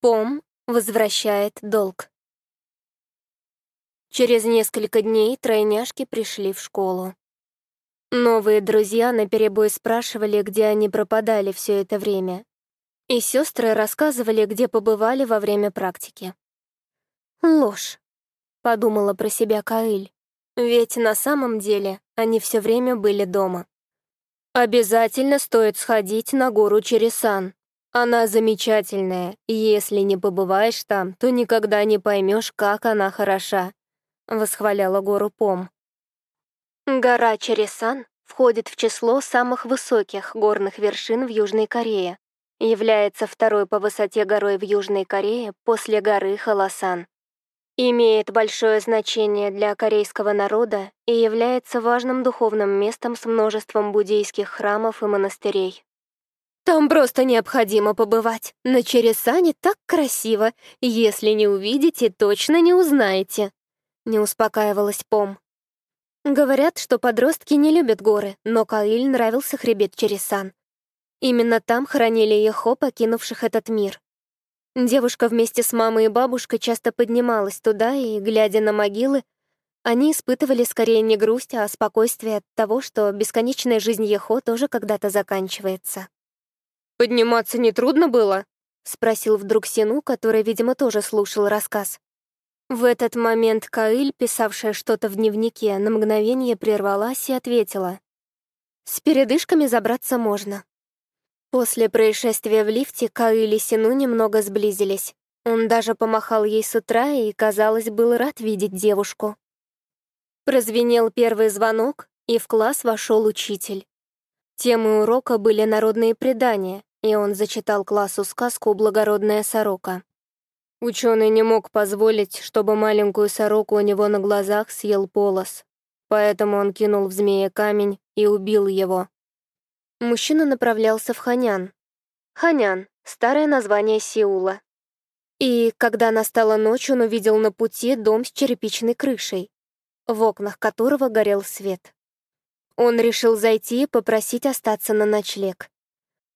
Пом возвращает долг. Через несколько дней тройняшки пришли в школу. Новые друзья наперебой спрашивали, где они пропадали все это время. И сестры рассказывали, где побывали во время практики. «Ложь», — подумала про себя Каиль. Ведь на самом деле они все время были дома. «Обязательно стоит сходить на гору Чересан. Она замечательная, и если не побываешь там, то никогда не поймешь, как она хороша», — восхваляла гору Пом. Гора Чересан входит в число самых высоких горных вершин в Южной Корее. Является второй по высоте горой в Южной Корее после горы Халасан. Имеет большое значение для корейского народа и является важным духовным местом с множеством буддийских храмов и монастырей. Там просто необходимо побывать. На Чересане так красиво. Если не увидите, точно не узнаете. Не успокаивалась Пом. Говорят, что подростки не любят горы, но Каиль нравился хребет Чересан. Именно там хоронили Ехо, покинувших этот мир. Девушка вместе с мамой и бабушкой часто поднималась туда, и, глядя на могилы, они испытывали скорее не грусть, а спокойствие от того, что бесконечная жизнь Ехо тоже когда-то заканчивается. «Подниматься нетрудно было?» — спросил вдруг Сину, который, видимо, тоже слушал рассказ. В этот момент Каиль, писавшая что-то в дневнике, на мгновение прервалась и ответила. «С передышками забраться можно». После происшествия в лифте Каиль и Сину немного сблизились. Он даже помахал ей с утра и, казалось, был рад видеть девушку. Прозвенел первый звонок, и в класс вошел учитель. Темы урока были народные предания, и он зачитал классу сказку «Благородная сорока». Ученый не мог позволить, чтобы маленькую сороку у него на глазах съел полос, поэтому он кинул в змея камень и убил его. Мужчина направлялся в Ханян. Ханян — старое название Сеула. И когда настала ночь, он увидел на пути дом с черепичной крышей, в окнах которого горел свет. Он решил зайти и попросить остаться на ночлег.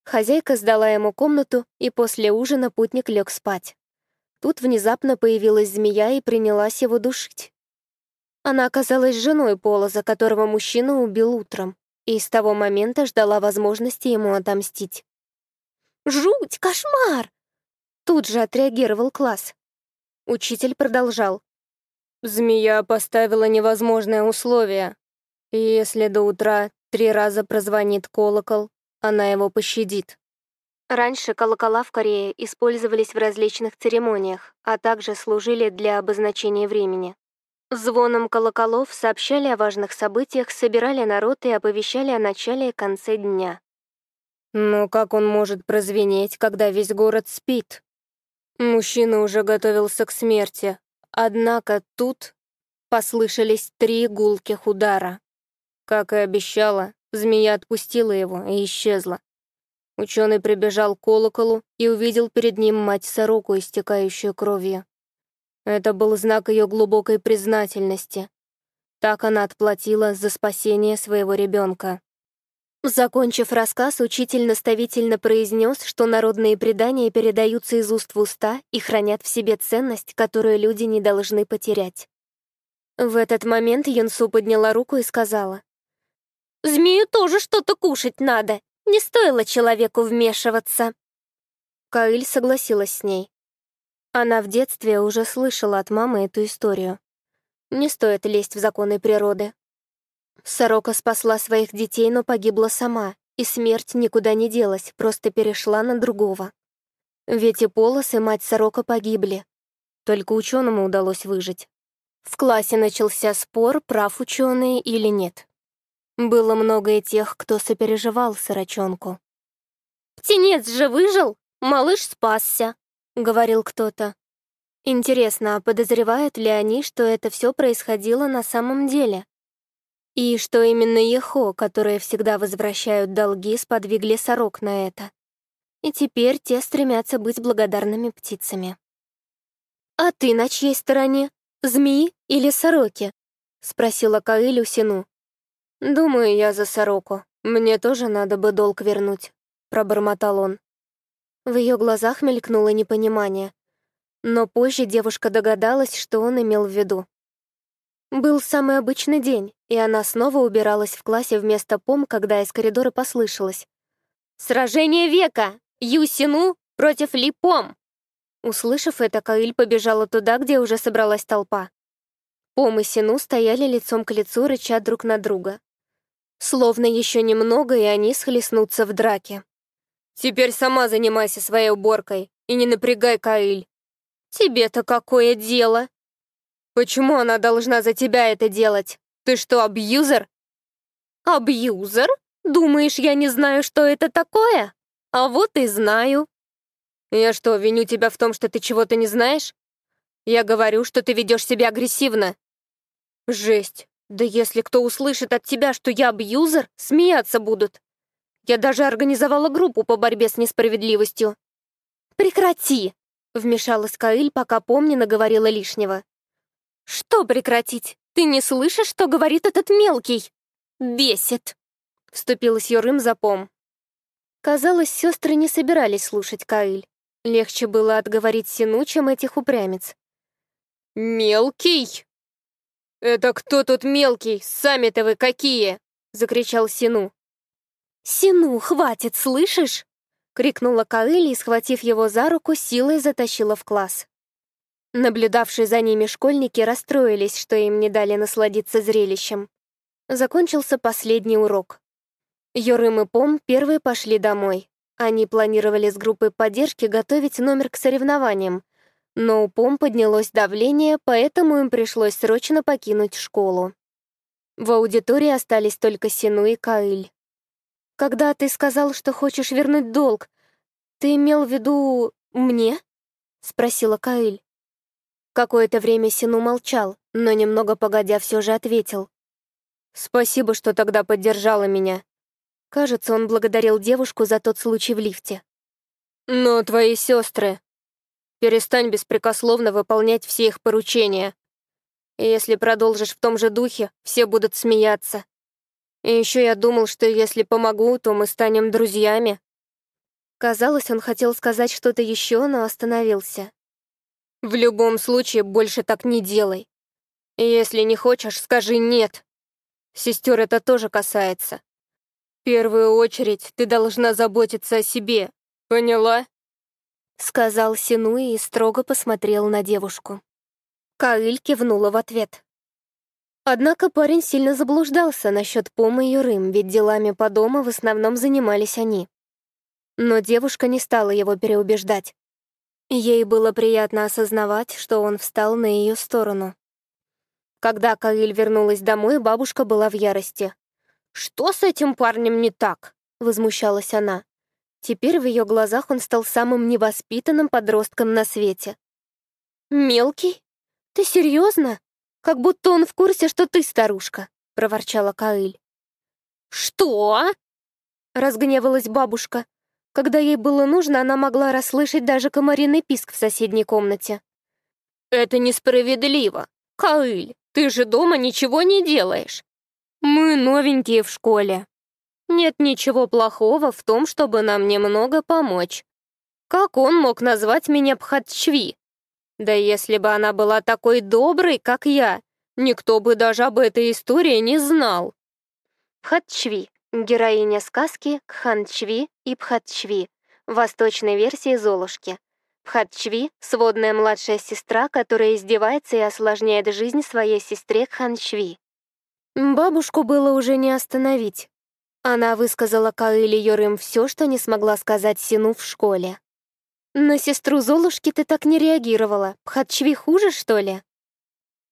Хозяйка сдала ему комнату, и после ужина путник лег спать. Тут внезапно появилась змея и принялась его душить. Она оказалась женой Пола, за которого мужчина убил утром, и с того момента ждала возможности ему отомстить. «Жуть! Кошмар!» Тут же отреагировал класс. Учитель продолжал. «Змея поставила невозможное условие. Если до утра три раза прозвонит колокол, она его пощадит. Раньше колокола в Корее использовались в различных церемониях, а также служили для обозначения времени. Звоном колоколов сообщали о важных событиях, собирали народ и оповещали о начале и конце дня. Но как он может прозвенеть, когда весь город спит? Мужчина уже готовился к смерти, однако тут послышались три гулких удара. Как и обещала, змея отпустила его и исчезла. Ученый прибежал к колоколу и увидел перед ним мать-сороку, истекающую кровью. Это был знак ее глубокой признательности. Так она отплатила за спасение своего ребенка. Закончив рассказ, учитель наставительно произнес, что народные предания передаются из уст в уста и хранят в себе ценность, которую люди не должны потерять. В этот момент Юнсу подняла руку и сказала, «Змею тоже что-то кушать надо, не стоило человеку вмешиваться. Каиль согласилась с ней. Она в детстве уже слышала от мамы эту историю. Не стоит лезть в законы природы. Сорока спасла своих детей, но погибла сама, и смерть никуда не делась, просто перешла на другого. Ведь и Полос, и мать Сорока погибли. Только ученому удалось выжить. В классе начался спор, прав ученые или нет. Было много и тех, кто сопереживал сорочонку. «Птенец же выжил, малыш спасся», — говорил кто-то. Интересно, а подозревают ли они, что это все происходило на самом деле? И что именно Ехо, которые всегда возвращают долги, сподвигли сорок на это. И теперь те стремятся быть благодарными птицами. «А ты на чьей стороне? Змеи или сороки?» — спросила Каэль Сину. «Думаю, я за сороку. Мне тоже надо бы долг вернуть», — пробормотал он. В ее глазах мелькнуло непонимание. Но позже девушка догадалась, что он имел в виду. Был самый обычный день, и она снова убиралась в классе вместо пом, когда из коридора послышалось. «Сражение века! Юсину против Ли Пом!» Услышав это, Каиль побежала туда, где уже собралась толпа. Пом и Сину стояли лицом к лицу, рыча друг на друга. Словно еще немного, и они схлестнутся в драке. «Теперь сама занимайся своей уборкой и не напрягай Каиль». «Тебе-то какое дело?» «Почему она должна за тебя это делать? Ты что, абьюзер?» «Абьюзер? Думаешь, я не знаю, что это такое? А вот и знаю». «Я что, виню тебя в том, что ты чего-то не знаешь? Я говорю, что ты ведешь себя агрессивно». «Жесть. Да если кто услышит от тебя, что я абьюзер, смеяться будут. Я даже организовала группу по борьбе с несправедливостью». «Прекрати!» — вмешалась Каиль, пока помни наговорила лишнего. «Что прекратить? Ты не слышишь, что говорит этот мелкий? Бесит!» Вступилась Юрым за пом. Казалось, сестры не собирались слушать Каиль. Легче было отговорить Сину, чем этих упрямец. «Мелкий? Это кто тут мелкий? Сами-то вы какие?» — закричал Сину. «Сину, хватит, слышишь?» — крикнула Каиль и, схватив его за руку, силой затащила в класс. Наблюдавшие за ними школьники расстроились, что им не дали насладиться зрелищем. Закончился последний урок. Йорым и Пом первые пошли домой. Они планировали с группой поддержки готовить номер к соревнованиям, но у Пом поднялось давление, поэтому им пришлось срочно покинуть школу. В аудитории остались только Сину и Каиль. «Когда ты сказал, что хочешь вернуть долг, ты имел в виду мне?» — спросила Каиль. Какое-то время Сину молчал, но немного погодя все же ответил. «Спасибо, что тогда поддержала меня». Кажется, он благодарил девушку за тот случай в лифте. «Но твои сестры. Перестань беспрекословно выполнять все их поручения. И если продолжишь в том же духе, все будут смеяться. И еще я думал, что если помогу, то мы станем друзьями». Казалось, он хотел сказать что-то еще, но остановился. В любом случае, больше так не делай. Если не хочешь, скажи «нет». Сестер это тоже касается. В первую очередь ты должна заботиться о себе, поняла? Сказал Синуи и строго посмотрел на девушку. Каиль кивнула в ответ. Однако парень сильно заблуждался насчет Помы и Юрым, ведь делами по дому в основном занимались они. Но девушка не стала его переубеждать. Ей было приятно осознавать, что он встал на ее сторону. Когда Каиль вернулась домой, бабушка была в ярости. «Что с этим парнем не так?» — возмущалась она. Теперь в ее глазах он стал самым невоспитанным подростком на свете. «Мелкий? Ты серьезно? Как будто он в курсе, что ты старушка», — проворчала Каиль. «Что?» — разгневалась бабушка. Когда ей было нужно, она могла расслышать даже комариный писк в соседней комнате. «Это несправедливо. Каиль, ты же дома ничего не делаешь. Мы новенькие в школе. Нет ничего плохого в том, чтобы нам немного помочь. Как он мог назвать меня Пхатчви? Да если бы она была такой доброй, как я, никто бы даже об этой истории не знал». Пхатчви Героиня сказки Кханчви и Пхатчви, восточной версии Золушки. Пхатчви — сводная младшая сестра, которая издевается и осложняет жизнь своей сестре Кханчви. Бабушку было уже не остановить. Она высказала Каэле Йорым все, что не смогла сказать Сину в школе. «На сестру Золушки ты так не реагировала. Пхатчви хуже, что ли?»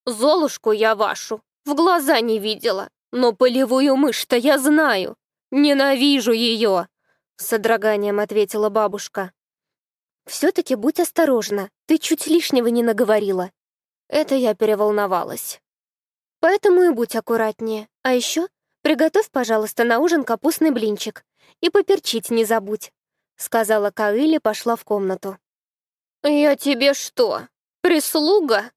«Золушку я вашу в глаза не видела. Но полевую мышь-то я знаю. Ненавижу ее!» С содроганием ответила бабушка. «Все-таки будь осторожна, ты чуть лишнего не наговорила». Это я переволновалась. Поэтому и будь аккуратнее. А еще приготовь, пожалуйста, на ужин капустный блинчик. И поперчить не забудь», — сказала Каэли пошла в комнату. «Я тебе что, прислуга?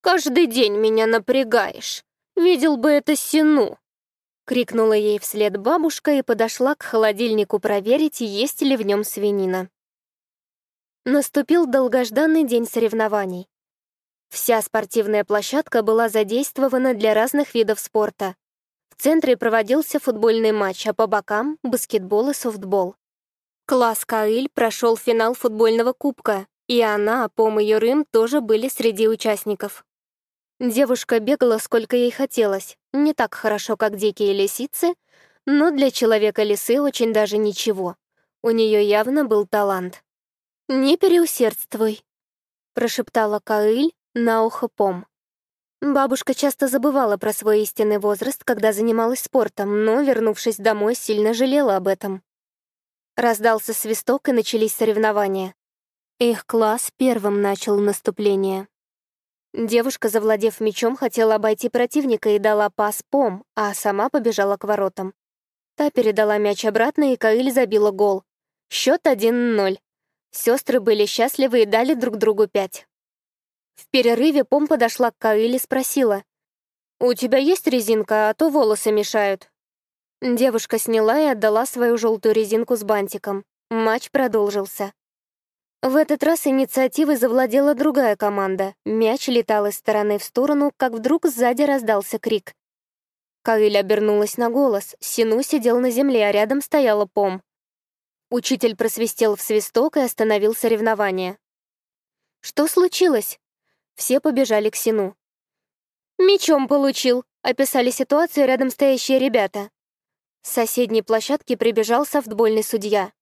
Каждый день меня напрягаешь. Видел бы это Сину!» Крикнула ей вслед бабушка и подошла к холодильнику проверить, есть ли в нем свинина. Наступил долгожданный день соревнований. Вся спортивная площадка была задействована для разных видов спорта. В центре проводился футбольный матч, а по бокам — баскетбол и софтбол. Класс Каиль прошел финал футбольного кубка, и она, Пом и Юрым тоже были среди участников. Девушка бегала, сколько ей хотелось, не так хорошо, как дикие лисицы, но для человека-лисы очень даже ничего. У нее явно был талант. «Не переусердствуй», — прошептала Каиль на ухо Пом. Бабушка часто забывала про свой истинный возраст, когда занималась спортом, но, вернувшись домой, сильно жалела об этом. Раздался свисток, и начались соревнования. Их класс первым начал наступление. Девушка, завладев мячом, хотела обойти противника и дала пас Пом, а сама побежала к воротам. Та передала мяч обратно, и Каиль забила гол. Счет 1-0. Сестры были счастливы и дали друг другу пять. В перерыве Пом подошла к Каиле и спросила. «У тебя есть резинка, а то волосы мешают?» Девушка сняла и отдала свою желтую резинку с бантиком. Матч продолжился. В этот раз инициативой завладела другая команда. Мяч летал из стороны в сторону, как вдруг сзади раздался крик. Каиль обернулась на голос. Сину сидел на земле, а рядом стояла Пом. Учитель просвистел в свисток и остановил соревнование. «Что случилось?» Все побежали к Сину. «Мечом получил», — описали ситуацию рядом стоящие ребята. С соседней площадки прибежал софтбольный судья.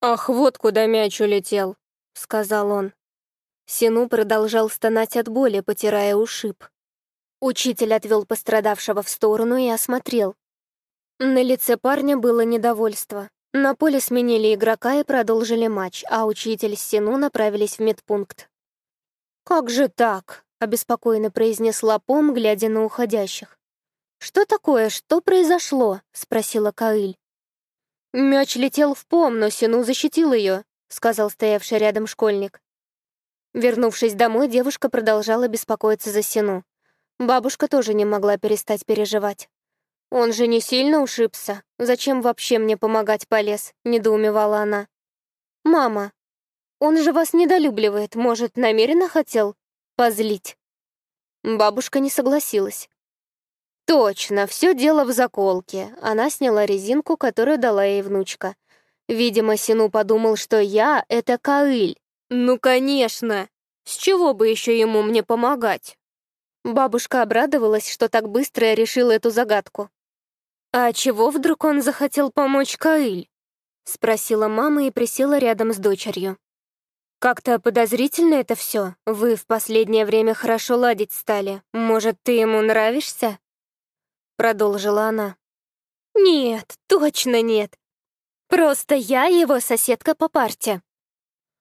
«Ах, вот куда мяч улетел», — сказал он. Сину продолжал стонать от боли, потирая ушиб. Учитель отвел пострадавшего в сторону и осмотрел. На лице парня было недовольство. На поле сменили игрока и продолжили матч, а учитель с Сину направились в медпункт. «Как же так?» — обеспокоенно произнесла Пом, глядя на уходящих. «Что такое? Что произошло?» — спросила Каиль. «Мяч летел в Пом, но Сину защитил ее», — сказал стоявший рядом школьник. Вернувшись домой, девушка продолжала беспокоиться за Сину. Бабушка тоже не могла перестать переживать. «Он же не сильно ушибся. Зачем вообще мне помогать полез?» — недоумевала она. «Мама, он же вас недолюбливает. Может, намеренно хотел позлить?» Бабушка не согласилась. «Точно, все дело в заколке». Она сняла резинку, которую дала ей внучка. Видимо, Сину подумал, что я — это Каиль. «Ну, конечно! С чего бы еще ему мне помогать?» Бабушка обрадовалась, что так быстро решила эту загадку. «А чего вдруг он захотел помочь Каиль?» — спросила мама и присела рядом с дочерью. «Как-то подозрительно это все. Вы в последнее время хорошо ладить стали. Может, ты ему нравишься?» Продолжила она. «Нет, точно нет. Просто я его соседка по парте».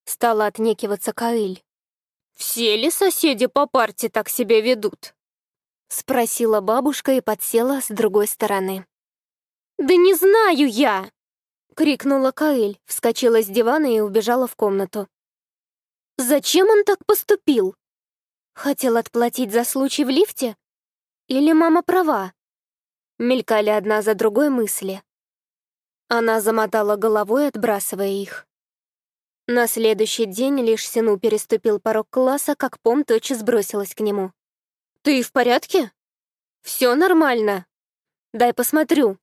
Стала отнекиваться Каиль. «Все ли соседи по парте так себя ведут?» Спросила бабушка и подсела с другой стороны. «Да не знаю я!» — крикнула Каэль, вскочила с дивана и убежала в комнату. «Зачем он так поступил? Хотел отплатить за случай в лифте? Или мама права?» Мелькали одна за другой мысли. Она замотала головой, отбрасывая их. На следующий день лишь Сину переступил порог класса, как Пом тотчас бросилась к нему. «Ты в порядке?» «Все нормально. Дай посмотрю»,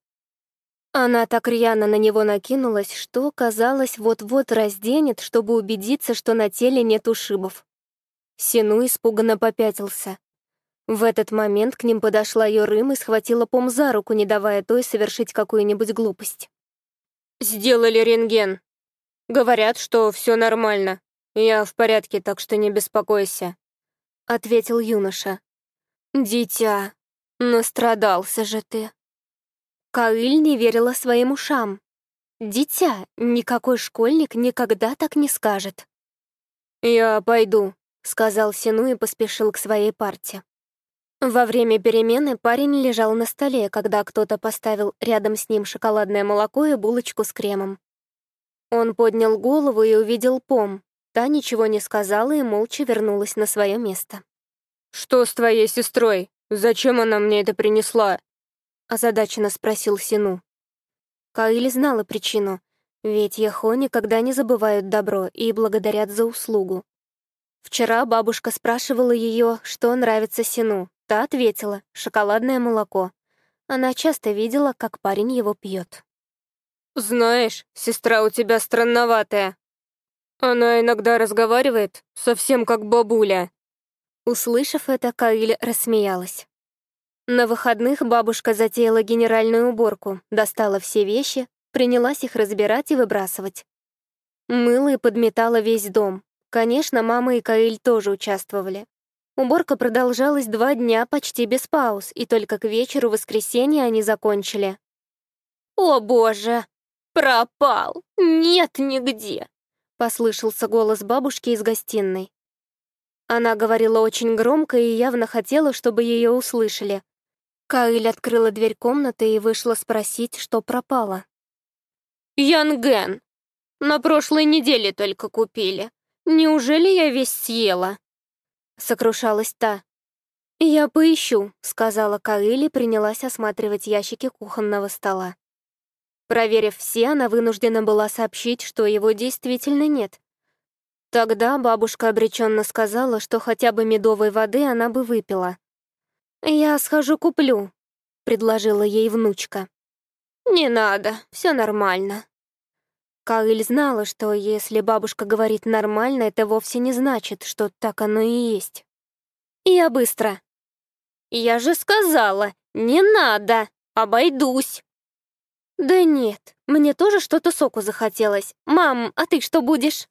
она так рьяно на него накинулась, что, казалось, вот-вот разденет, чтобы убедиться, что на теле нет ушибов. Сину испуганно попятился. В этот момент к ним подошла Йорым и схватила Пом за руку, не давая той совершить какую-нибудь глупость. «Сделали рентген. Говорят, что все нормально. Я в порядке, так что не беспокойся», — ответил юноша. «Дитя, настрадался же ты». Каиль не верила своим ушам. Дитя, никакой школьник никогда так не скажет. «Я пойду», — сказал Сину и поспешил к своей парте. Во время перемены парень лежал на столе, когда кто-то поставил рядом с ним шоколадное молоко и булочку с кремом. Он поднял голову и увидел Пом. Та ничего не сказала и молча вернулась на свое место. «Что с твоей сестрой? Зачем она мне это принесла?» Озадаченно спросил Сину. Каиль знала причину. ведь Яхо никогда не забывают добро и благодарят за услугу. Вчера бабушка спрашивала ее, что нравится Сину. Та ответила — шоколадное молоко. Она часто видела, как парень его пьет. «Знаешь, сестра у тебя странноватая. Она иногда разговаривает совсем как бабуля». Услышав это, Каиль рассмеялась. На выходных бабушка затеяла генеральную уборку, достала все вещи, принялась их разбирать и выбрасывать. Мыла и подметала весь дом. Конечно, мама и Каиль тоже участвовали. Уборка продолжалась два дня почти без пауз, и только к вечеру воскресенья они закончили. «О, боже! Пропал! Нет нигде!» — послышался голос бабушки из гостиной. Она говорила очень громко и явно хотела, чтобы ее услышали. Каиль открыла дверь комнаты и вышла спросить, что пропало. «Янген! На прошлой неделе только купили. Неужели я весь съела?» Сокрушалась та. «Я поищу», — сказала Каиль и принялась осматривать ящики кухонного стола. Проверив все, она вынуждена была сообщить, что его действительно нет. Тогда бабушка обреченно сказала, что хотя бы медовой воды она бы выпила. «Я схожу куплю», — предложила ей внучка. «Не надо, все нормально». Каэль знала, что если бабушка говорит «нормально», это вовсе не значит, что так оно и есть. «Я быстро». «Я же сказала, не надо, обойдусь». «Да нет, мне тоже что-то соку захотелось. Мам, а ты что будешь?»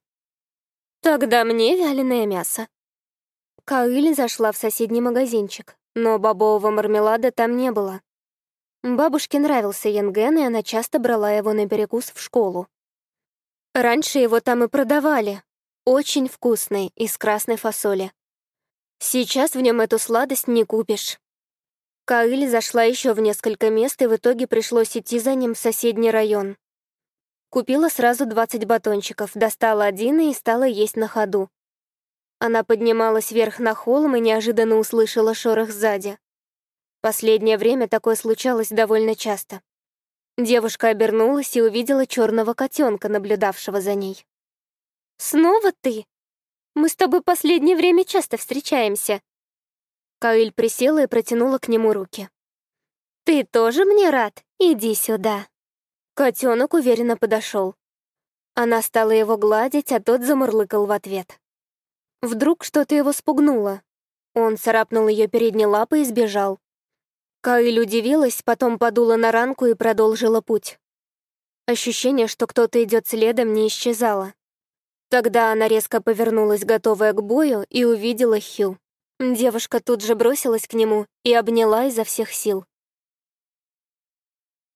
«Тогда мне вяленое мясо». Каэль зашла в соседний магазинчик но бобового мармелада там не было. Бабушке нравился янген, и она часто брала его на перекус в школу. Раньше его там и продавали. Очень вкусный, из красной фасоли. Сейчас в нем эту сладость не купишь. Каиль зашла еще в несколько мест, и в итоге пришлось идти за ним в соседний район. Купила сразу 20 батончиков, достала один и стала есть на ходу. Она поднималась вверх на холм и неожиданно услышала шорох сзади. Последнее время такое случалось довольно часто. Девушка обернулась и увидела черного котенка, наблюдавшего за ней. «Снова ты? Мы с тобой последнее время часто встречаемся». Каиль присела и протянула к нему руки. «Ты тоже мне рад? Иди сюда». Котенок уверенно подошел. Она стала его гладить, а тот замурлыкал в ответ. Вдруг что-то его спугнуло. Он царапнул ее передней лапой и сбежал. Каиль удивилась, потом подула на ранку и продолжила путь. Ощущение, что кто-то идет следом, не исчезало. Тогда она резко повернулась, готовая к бою, и увидела Хью. Девушка тут же бросилась к нему и обняла изо всех сил.